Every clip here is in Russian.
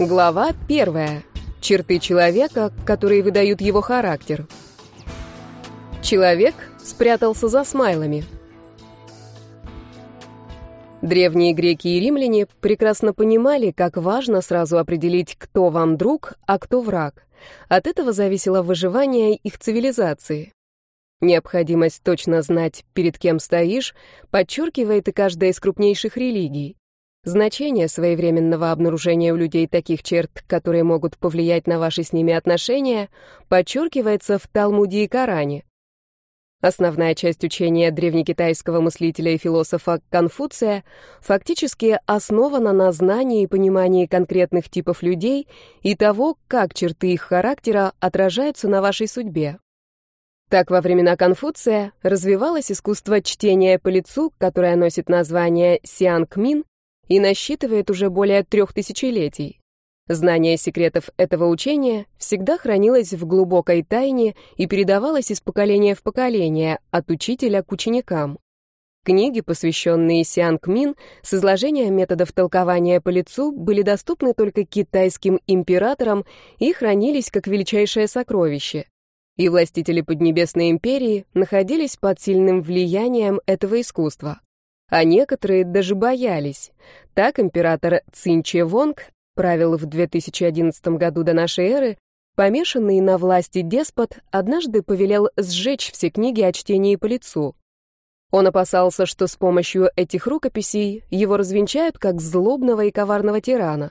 Глава первая. Черты человека, которые выдают его характер. Человек спрятался за смайлами. Древние греки и римляне прекрасно понимали, как важно сразу определить, кто вам друг, а кто враг. От этого зависело выживание их цивилизации. Необходимость точно знать, перед кем стоишь, подчеркивает и каждая из крупнейших религий. Значение своевременного обнаружения у людей таких черт, которые могут повлиять на ваши с ними отношения, подчеркивается в Талмуде и Коране. Основная часть учения древнекитайского мыслителя и философа Конфуция фактически основана на знании и понимании конкретных типов людей и того, как черты их характера отражаются на вашей судьбе. Так, во времена Конфуция развивалось искусство чтения по лицу, которое носит название Сианг-Мин, и насчитывает уже более трех тысячелетий. Знание секретов этого учения всегда хранилось в глубокой тайне и передавалось из поколения в поколение, от учителя к ученикам. Книги, посвященные Сианг Мин, с изложением методов толкования по лицу, были доступны только китайским императорам и хранились как величайшее сокровище. И властители Поднебесной империи находились под сильным влиянием этого искусства а некоторые даже боялись. Так император Цинче Вонг правил в 2011 году до нашей эры, помешанный на власти деспот однажды повелел сжечь все книги о чтении по лицу. Он опасался, что с помощью этих рукописей его развенчают как злобного и коварного тирана.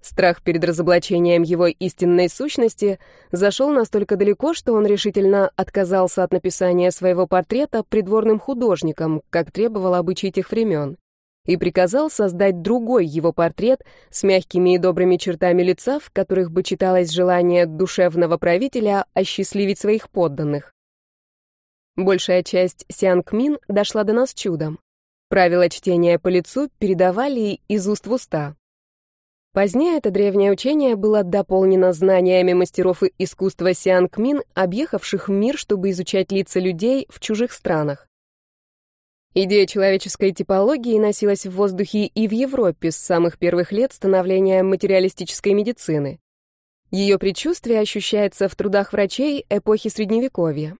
Страх перед разоблачением его истинной сущности зашел настолько далеко, что он решительно отказался от написания своего портрета придворным художникам, как требовал обычай тех времен, и приказал создать другой его портрет с мягкими и добрыми чертами лица, в которых бы читалось желание душевного правителя осчастливить своих подданных. Большая часть Сианг Мин дошла до нас чудом. Правила чтения по лицу передавали из уст в уста. Позднее это древнее учение было дополнено знаниями мастеров искусства Сианг-Мин, объехавших мир, чтобы изучать лица людей в чужих странах. Идея человеческой типологии носилась в воздухе и в Европе с самых первых лет становления материалистической медицины. Ее предчувствие ощущается в трудах врачей эпохи Средневековья.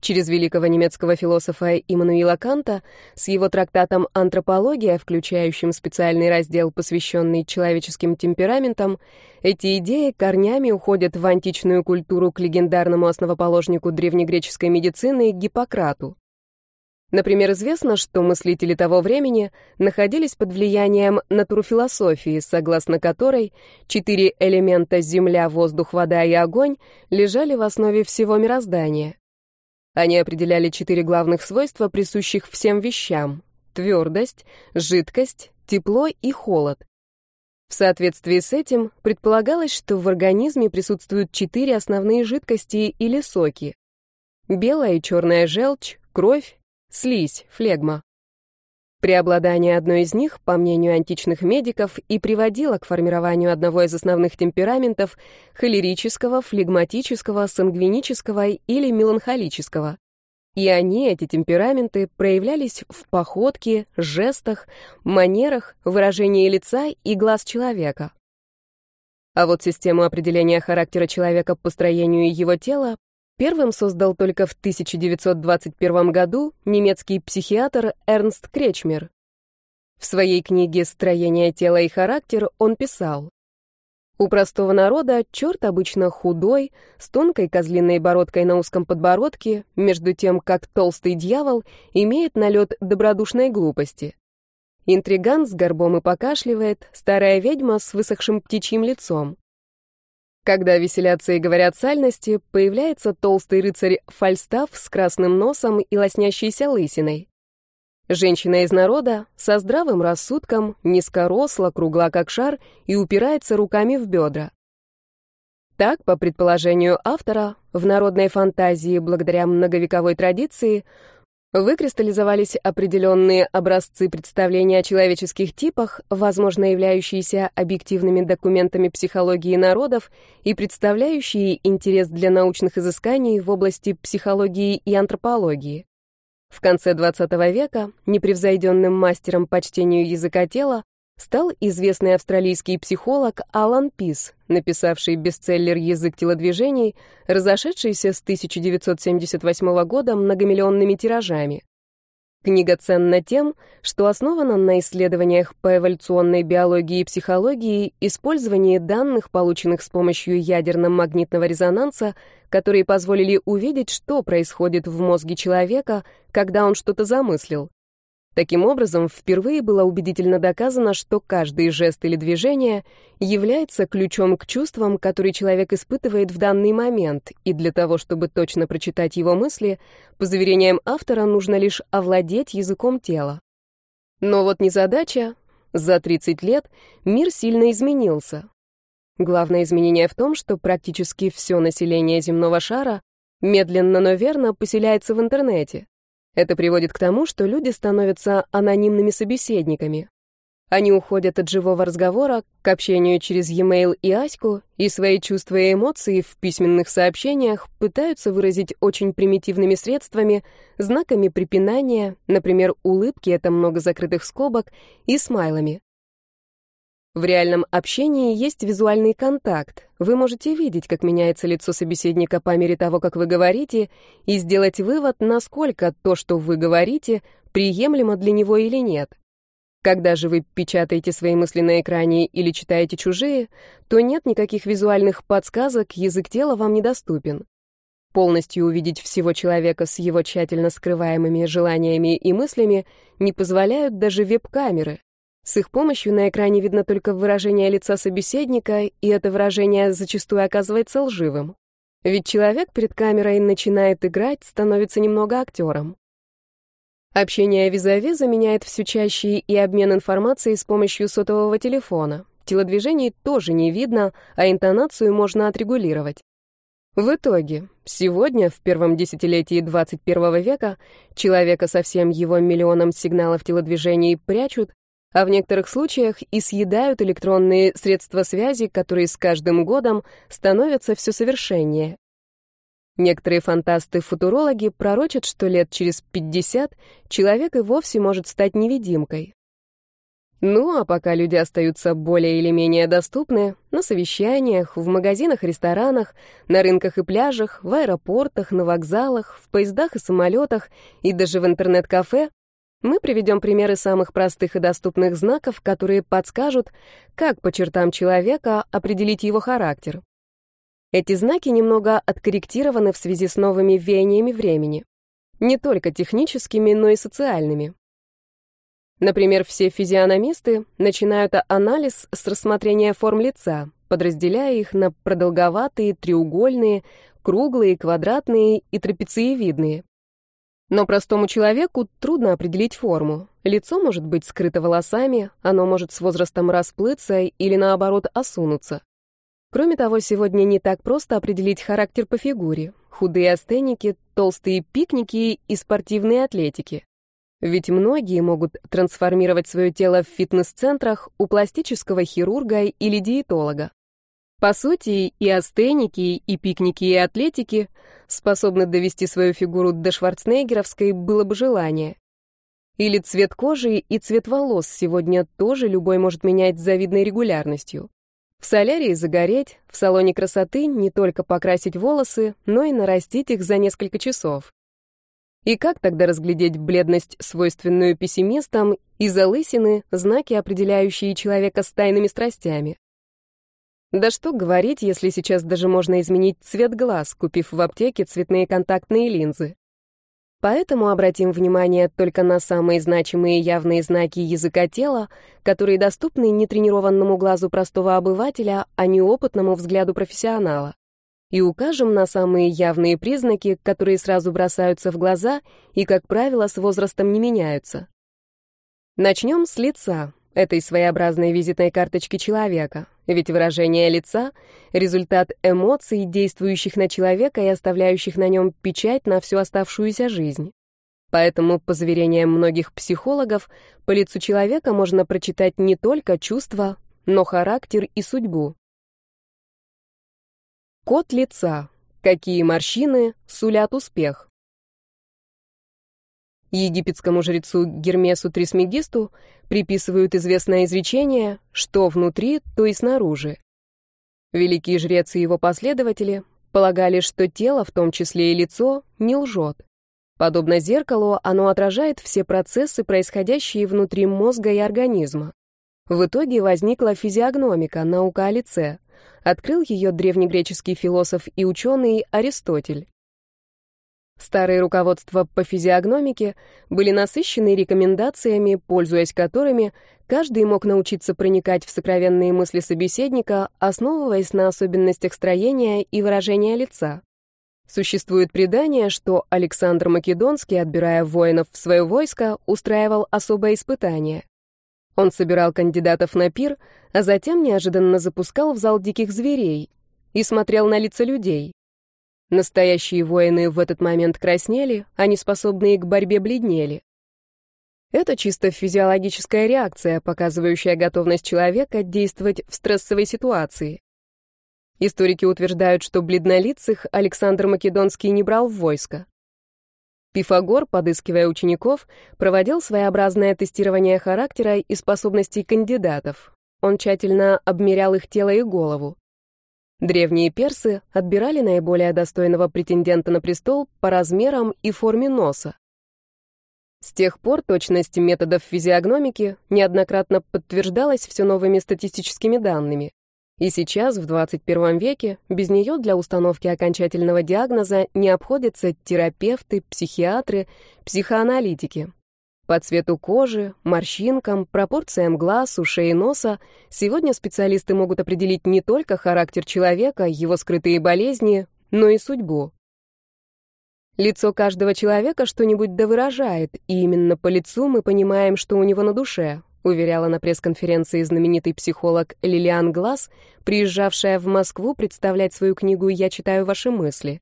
Через великого немецкого философа Иммануила Канта с его трактатом «Антропология», включающим специальный раздел, посвященный человеческим темпераментам, эти идеи корнями уходят в античную культуру к легендарному основоположнику древнегреческой медицины Гиппократу. Например, известно, что мыслители того времени находились под влиянием натурфилософии, согласно которой четыре элемента — земля, воздух, вода и огонь — лежали в основе всего мироздания. Они определяли четыре главных свойства, присущих всем вещам — твердость, жидкость, тепло и холод. В соответствии с этим предполагалось, что в организме присутствуют четыре основные жидкости или соки. Белая и черная желчь, кровь, слизь, флегма. Преобладание одной из них, по мнению античных медиков, и приводило к формированию одного из основных темпераментов — холерического, флегматического, сангвинического или меланхолического. И они, эти темпераменты, проявлялись в походке, жестах, манерах, выражении лица и глаз человека. А вот систему определения характера человека по строению его тела Первым создал только в 1921 году немецкий психиатр Эрнст Кречмер. В своей книге «Строение тела и характер» он писал, «У простого народа черт обычно худой, с тонкой козлиной бородкой на узком подбородке, между тем, как толстый дьявол имеет налет добродушной глупости. Интриган с горбом и покашливает, старая ведьма с высохшим птичьим лицом. Когда веселятся и говорят сальности, появляется толстый рыцарь Фальстаф с красным носом и лоснящейся лысиной. Женщина из народа со здравым рассудком, низкоросла, кругла как шар и упирается руками в бедра. Так, по предположению автора, в народной фантазии, благодаря многовековой традиции, Выкристаллизовались определенные образцы представления о человеческих типах, возможно, являющиеся объективными документами психологии народов и представляющие интерес для научных изысканий в области психологии и антропологии. В конце XX века непревзойденным мастером по чтению языка тела стал известный австралийский психолог Алан Пис, написавший бестселлер «Язык телодвижений», разошедшийся с 1978 года многомиллионными тиражами. Книга ценна тем, что основана на исследованиях по эволюционной биологии и психологии, использовании данных, полученных с помощью ядерно-магнитного резонанса, которые позволили увидеть, что происходит в мозге человека, когда он что-то замыслил. Таким образом, впервые было убедительно доказано, что каждый жест или движение является ключом к чувствам, которые человек испытывает в данный момент, и для того, чтобы точно прочитать его мысли, по заверениям автора, нужно лишь овладеть языком тела. Но вот незадача. За 30 лет мир сильно изменился. Главное изменение в том, что практически все население земного шара медленно, но верно поселяется в интернете. Это приводит к тому, что люди становятся анонимными собеседниками. Они уходят от живого разговора к общению через e-mail и Аську, и свои чувства и эмоции в письменных сообщениях пытаются выразить очень примитивными средствами, знаками препинания, например, улыбки — это много закрытых скобок, и смайлами. В реальном общении есть визуальный контакт. Вы можете видеть, как меняется лицо собеседника по мере того, как вы говорите, и сделать вывод, насколько то, что вы говорите, приемлемо для него или нет. Когда же вы печатаете свои мысли на экране или читаете чужие, то нет никаких визуальных подсказок, язык тела вам недоступен. Полностью увидеть всего человека с его тщательно скрываемыми желаниями и мыслями не позволяют даже веб-камеры. С их помощью на экране видно только выражение лица собеседника, и это выражение зачастую оказывается лживым. Ведь человек перед камерой начинает играть, становится немного актером. Общение визави заменяет все чаще и обмен информацией с помощью сотового телефона. Телодвижений тоже не видно, а интонацию можно отрегулировать. В итоге, сегодня, в первом десятилетии 21 века, человека со всем его миллионом сигналов телодвижений прячут, а в некоторых случаях и съедают электронные средства связи, которые с каждым годом становятся все совершеннее. Некоторые фантасты-футурологи пророчат, что лет через 50 человек и вовсе может стать невидимкой. Ну, а пока люди остаются более или менее доступны на совещаниях, в магазинах, ресторанах, на рынках и пляжах, в аэропортах, на вокзалах, в поездах и самолетах и даже в интернет-кафе, мы приведем примеры самых простых и доступных знаков, которые подскажут, как по чертам человека определить его характер. Эти знаки немного откорректированы в связи с новыми веяниями времени. Не только техническими, но и социальными. Например, все физиономисты начинают анализ с рассмотрения форм лица, подразделяя их на продолговатые, треугольные, круглые, квадратные и трапециевидные. Но простому человеку трудно определить форму. Лицо может быть скрыто волосами, оно может с возрастом расплыться или, наоборот, осунуться. Кроме того, сегодня не так просто определить характер по фигуре. Худые астеники, толстые пикники и спортивные атлетики. Ведь многие могут трансформировать свое тело в фитнес-центрах у пластического хирурга или диетолога. По сути, и астеники, и пикники, и атлетики способны довести свою фигуру до шварценеггеровской, было бы желание. Или цвет кожи и цвет волос сегодня тоже любой может менять с завидной регулярностью. В солярии загореть, в салоне красоты не только покрасить волосы, но и нарастить их за несколько часов. И как тогда разглядеть бледность, свойственную пессимистам, и залысины, знаки, определяющие человека с тайными страстями? Да что говорить, если сейчас даже можно изменить цвет глаз, купив в аптеке цветные контактные линзы. Поэтому обратим внимание только на самые значимые явные знаки языка тела, которые доступны нетренированному глазу простого обывателя, а не опытному взгляду профессионала. И укажем на самые явные признаки, которые сразу бросаются в глаза и, как правило, с возрастом не меняются. Начнем с лица этой своеобразной визитной карточки человека, ведь выражение лица — результат эмоций, действующих на человека и оставляющих на нем печать на всю оставшуюся жизнь. Поэтому, по заверениям многих психологов, по лицу человека можно прочитать не только чувства, но характер и судьбу. Код лица. Какие морщины сулят успех? Египетскому жрецу Гермесу Трисмегисту приписывают известное изречение «что внутри, то и снаружи». Великий жрец и его последователи полагали, что тело, в том числе и лицо, не лжет. Подобно зеркалу, оно отражает все процессы, происходящие внутри мозга и организма. В итоге возникла физиогномика, наука о лице. Открыл ее древнегреческий философ и ученый Аристотель. Старые руководства по физиогномике были насыщены рекомендациями, пользуясь которыми каждый мог научиться проникать в сокровенные мысли собеседника, основываясь на особенностях строения и выражения лица. Существует предание, что Александр Македонский, отбирая воинов в свое войско, устраивал особое испытание. Он собирал кандидатов на пир, а затем неожиданно запускал в зал диких зверей и смотрел на лица людей. Настоящие воины в этот момент краснели, а неспособные к борьбе бледнели. Это чисто физиологическая реакция, показывающая готовность человека действовать в стрессовой ситуации. Историки утверждают, что бледнолицых Александр Македонский не брал в войско. Пифагор, подыскивая учеников, проводил своеобразное тестирование характера и способностей кандидатов. Он тщательно обмерял их тело и голову. Древние персы отбирали наиболее достойного претендента на престол по размерам и форме носа. С тех пор точность методов физиогномики неоднократно подтверждалась все новыми статистическими данными. И сейчас, в 21 веке, без нее для установки окончательного диагноза не обходятся терапевты, психиатры, психоаналитики. По цвету кожи, морщинкам, пропорциям глаз, ушей и носа сегодня специалисты могут определить не только характер человека, его скрытые болезни, но и судьбу. Лицо каждого человека что-нибудь довыражает, и именно по лицу мы понимаем, что у него на душе, уверяла на пресс-конференции знаменитый психолог Лилиан Глаз, приезжавшая в Москву представлять свою книгу «Я читаю ваши мысли».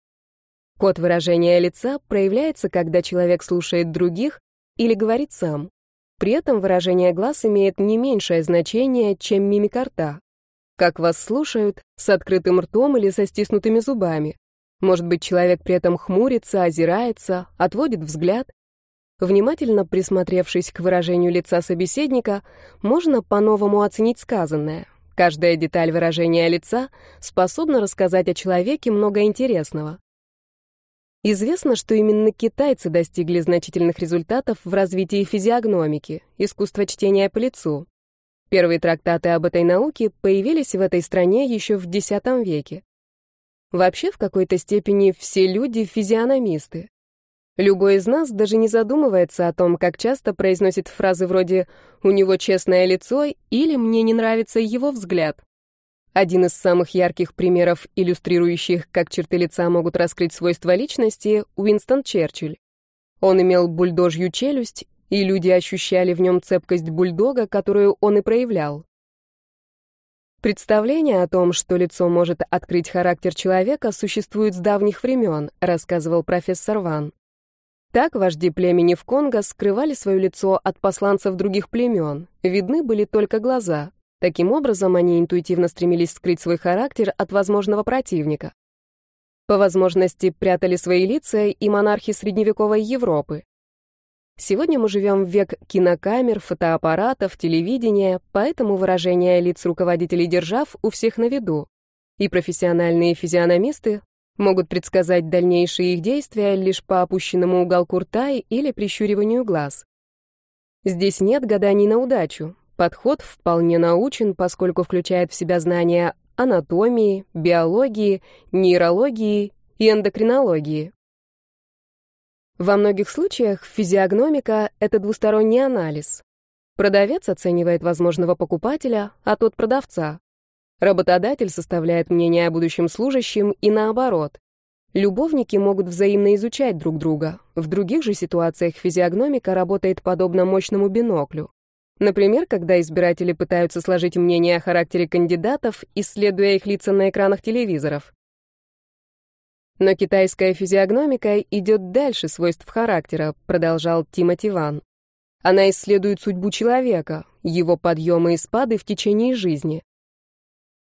Код выражения лица проявляется, когда человек слушает других или говорит сам. При этом выражение глаз имеет не меньшее значение, чем мимика рта. Как вас слушают, с открытым ртом или со стиснутыми зубами. Может быть, человек при этом хмурится, озирается, отводит взгляд. Внимательно присмотревшись к выражению лица собеседника, можно по-новому оценить сказанное. Каждая деталь выражения лица способна рассказать о человеке много интересного. Известно, что именно китайцы достигли значительных результатов в развитии физиогномики, искусства чтения по лицу. Первые трактаты об этой науке появились в этой стране еще в X веке. Вообще, в какой-то степени все люди — физиономисты. Любой из нас даже не задумывается о том, как часто произносит фразы вроде «у него честное лицо» или «мне не нравится его взгляд». Один из самых ярких примеров, иллюстрирующих, как черты лица могут раскрыть свойства личности, Уинстон Черчилль. Он имел бульдожью челюсть, и люди ощущали в нем цепкость бульдога, которую он и проявлял. Представление о том, что лицо может открыть характер человека, существует с давних времен, рассказывал профессор Ван. Так вожди племени в Конго скрывали свое лицо от посланцев других племен, видны были только глаза. Таким образом, они интуитивно стремились скрыть свой характер от возможного противника. По возможности прятали свои лица и монархи средневековой Европы. Сегодня мы живем в век кинокамер, фотоаппаратов, телевидения, поэтому выражения лиц руководителей держав у всех на виду. И профессиональные физиономисты могут предсказать дальнейшие их действия лишь по опущенному уголку рта или прищуриванию глаз. Здесь нет гаданий на удачу. Подход вполне научен, поскольку включает в себя знания анатомии, биологии, нейрологии и эндокринологии. Во многих случаях физиогномика — это двусторонний анализ. Продавец оценивает возможного покупателя, а тот — продавца. Работодатель составляет мнение о будущем служащем и наоборот. Любовники могут взаимно изучать друг друга. В других же ситуациях физиогномика работает подобно мощному биноклю. Например, когда избиратели пытаются сложить мнение о характере кандидатов, исследуя их лица на экранах телевизоров. Но китайская физиогномика идет дальше свойств характера, продолжал Тимоти Ван. Она исследует судьбу человека, его подъемы и спады в течение жизни.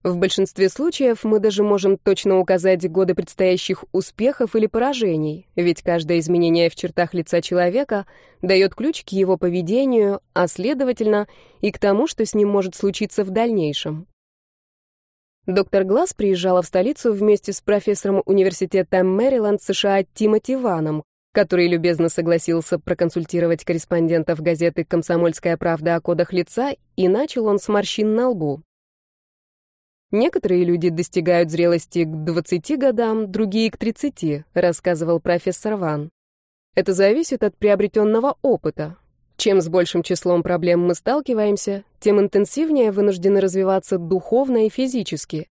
В большинстве случаев мы даже можем точно указать годы предстоящих успехов или поражений, ведь каждое изменение в чертах лица человека дает ключ к его поведению, а следовательно и к тому, что с ним может случиться в дальнейшем. Доктор Глаз приезжала в столицу вместе с профессором университета Мэриленд США Тимоти Ваном, который любезно согласился проконсультировать корреспондентов газеты «Комсомольская правда» о кодах лица, и начал он с морщин на лбу. Некоторые люди достигают зрелости к 20 годам, другие — к 30, рассказывал профессор Ван. Это зависит от приобретенного опыта. Чем с большим числом проблем мы сталкиваемся, тем интенсивнее вынуждены развиваться духовно и физически,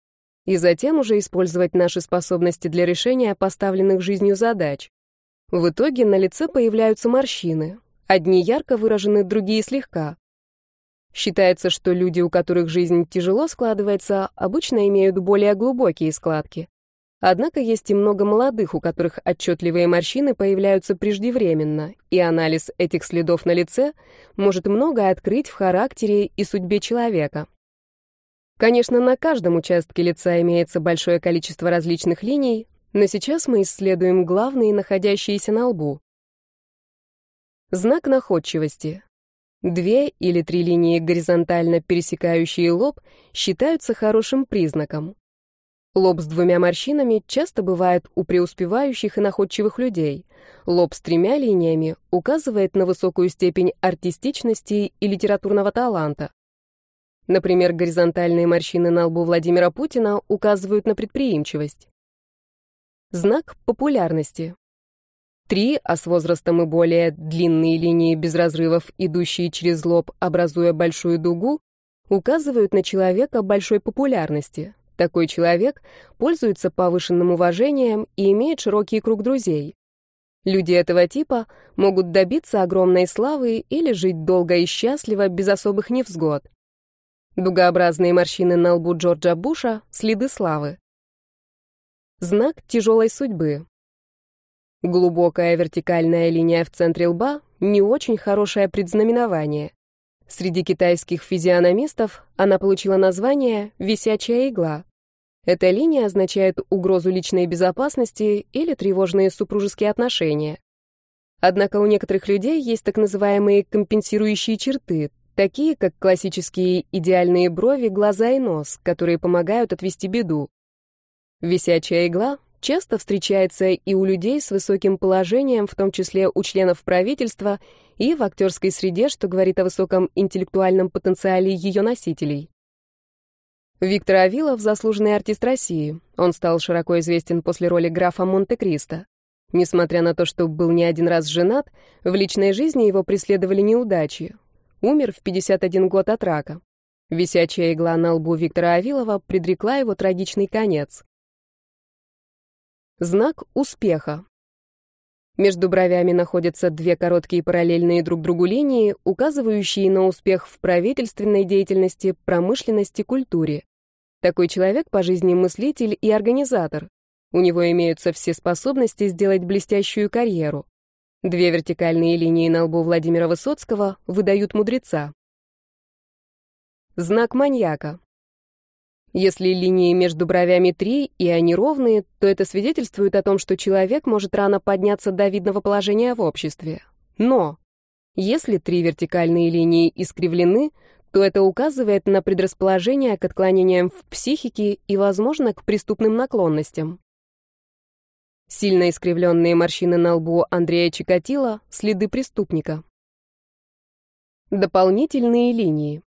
и затем уже использовать наши способности для решения поставленных жизнью задач. В итоге на лице появляются морщины. Одни ярко выражены, другие слегка. Считается, что люди, у которых жизнь тяжело складывается, обычно имеют более глубокие складки. Однако есть и много молодых, у которых отчетливые морщины появляются преждевременно, и анализ этих следов на лице может многое открыть в характере и судьбе человека. Конечно, на каждом участке лица имеется большое количество различных линий, но сейчас мы исследуем главные, находящиеся на лбу. Знак находчивости. Две или три линии горизонтально пересекающие лоб считаются хорошим признаком. Лоб с двумя морщинами часто бывает у преуспевающих и находчивых людей. Лоб с тремя линиями указывает на высокую степень артистичности и литературного таланта. Например, горизонтальные морщины на лбу Владимира Путина указывают на предприимчивость. Знак популярности. Три, а с возрастом и более длинные линии без разрывов, идущие через лоб, образуя большую дугу, указывают на человека большой популярности. Такой человек пользуется повышенным уважением и имеет широкий круг друзей. Люди этого типа могут добиться огромной славы или жить долго и счастливо без особых невзгод. Дугообразные морщины на лбу Джорджа Буша — следы славы. Знак тяжелой судьбы. Глубокая вертикальная линия в центре лба — не очень хорошее предзнаменование. Среди китайских физиономистов она получила название «висячая игла». Эта линия означает угрозу личной безопасности или тревожные супружеские отношения. Однако у некоторых людей есть так называемые компенсирующие черты, такие как классические идеальные брови, глаза и нос, которые помогают отвести беду. Висячая игла часто встречается и у людей с высоким положением, в том числе у членов правительства, и в актерской среде, что говорит о высоком интеллектуальном потенциале ее носителей. Виктор Авилов — заслуженный артист России. Он стал широко известен после роли графа Монте-Кристо. Несмотря на то, что был не один раз женат, в личной жизни его преследовали неудачи. Умер в 51 год от рака. Висячая игла на лбу Виктора Авилова предрекла его трагичный конец. Знак успеха. Между бровями находятся две короткие параллельные друг другу линии, указывающие на успех в правительственной деятельности, промышленности, культуре. Такой человек по жизни мыслитель и организатор. У него имеются все способности сделать блестящую карьеру. Две вертикальные линии на лбу Владимира Высоцкого выдают мудреца. Знак маньяка. Если линии между бровями три, и они ровные, то это свидетельствует о том, что человек может рано подняться до видного положения в обществе. Но если три вертикальные линии искривлены, то это указывает на предрасположение к отклонениям в психике и, возможно, к преступным наклонностям. Сильно искривленные морщины на лбу Андрея Чикатило — следы преступника. Дополнительные линии.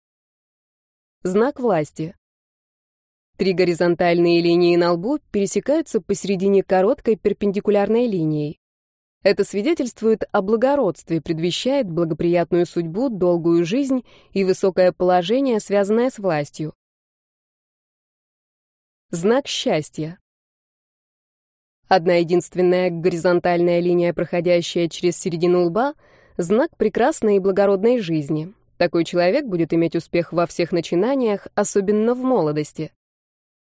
Знак власти. Три горизонтальные линии на лбу пересекаются посередине короткой перпендикулярной линией. Это свидетельствует о благородстве, предвещает благоприятную судьбу, долгую жизнь и высокое положение, связанное с властью. Знак счастья. Одна единственная горизонтальная линия, проходящая через середину лба, знак прекрасной и благородной жизни. Такой человек будет иметь успех во всех начинаниях, особенно в молодости.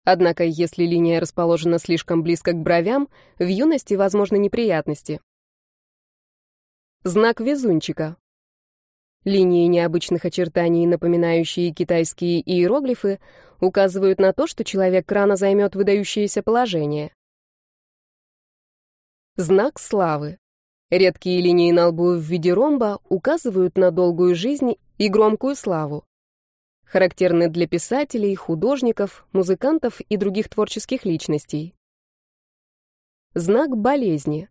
Однако, если линия расположена слишком близко к бровям, в юности возможны неприятности. Знак везунчика. Линии необычных очертаний, напоминающие китайские иероглифы, указывают на то, что человек рано займет выдающееся положение. Знак славы. Редкие линии на лбу в виде ромба указывают на долгую жизнь и громкую славу. Характерны для писателей, художников, музыкантов и других творческих личностей. Знак болезни.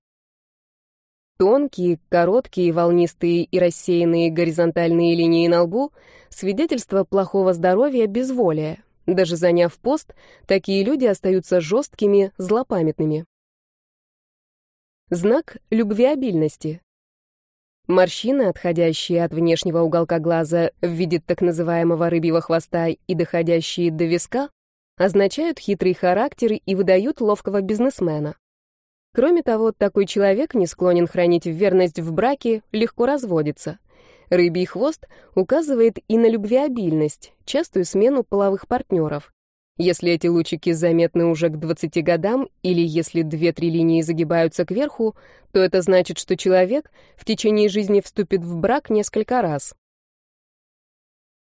Тонкие, короткие, волнистые и рассеянные горизонтальные линии на лбу — свидетельство плохого здоровья, безволия. Даже заняв пост, такие люди остаются жесткими, злопамятными. Знак любвеобильности. Морщины, отходящие от внешнего уголка глаза в виде так называемого рыбьего хвоста и доходящие до виска, означают хитрый характер и выдают ловкого бизнесмена. Кроме того, такой человек не склонен хранить верность в браке, легко разводится. Рыбий хвост указывает и на любвеобильность, частую смену половых партнеров. Если эти лучики заметны уже к 20 годам, или если 2-3 линии загибаются кверху, то это значит, что человек в течение жизни вступит в брак несколько раз.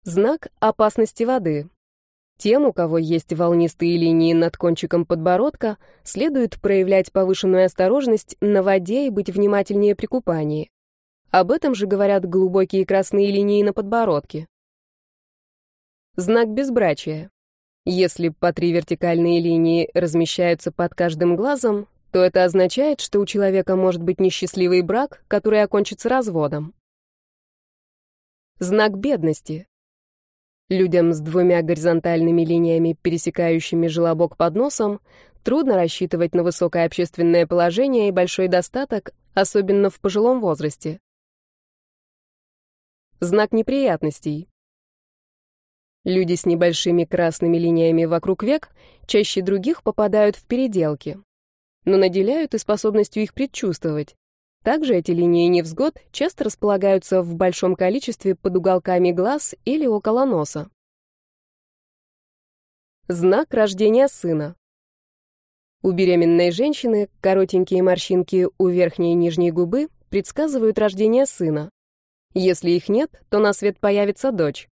Знак опасности воды. Тем, у кого есть волнистые линии над кончиком подбородка, следует проявлять повышенную осторожность на воде и быть внимательнее при купании. Об этом же говорят глубокие красные линии на подбородке. Знак безбрачия. Если по три вертикальные линии размещаются под каждым глазом, то это означает, что у человека может быть несчастливый брак, который окончится разводом. Знак бедности. Людям с двумя горизонтальными линиями, пересекающими желобок под носом, трудно рассчитывать на высокое общественное положение и большой достаток, особенно в пожилом возрасте. Знак неприятностей. Люди с небольшими красными линиями вокруг век чаще других попадают в переделки, но наделяют и способностью их предчувствовать. Также эти линии невзгод часто располагаются в большом количестве под уголками глаз или около носа. Знак рождения сына. У беременной женщины коротенькие морщинки у верхней и нижней губы предсказывают рождение сына. Если их нет, то на свет появится дочь.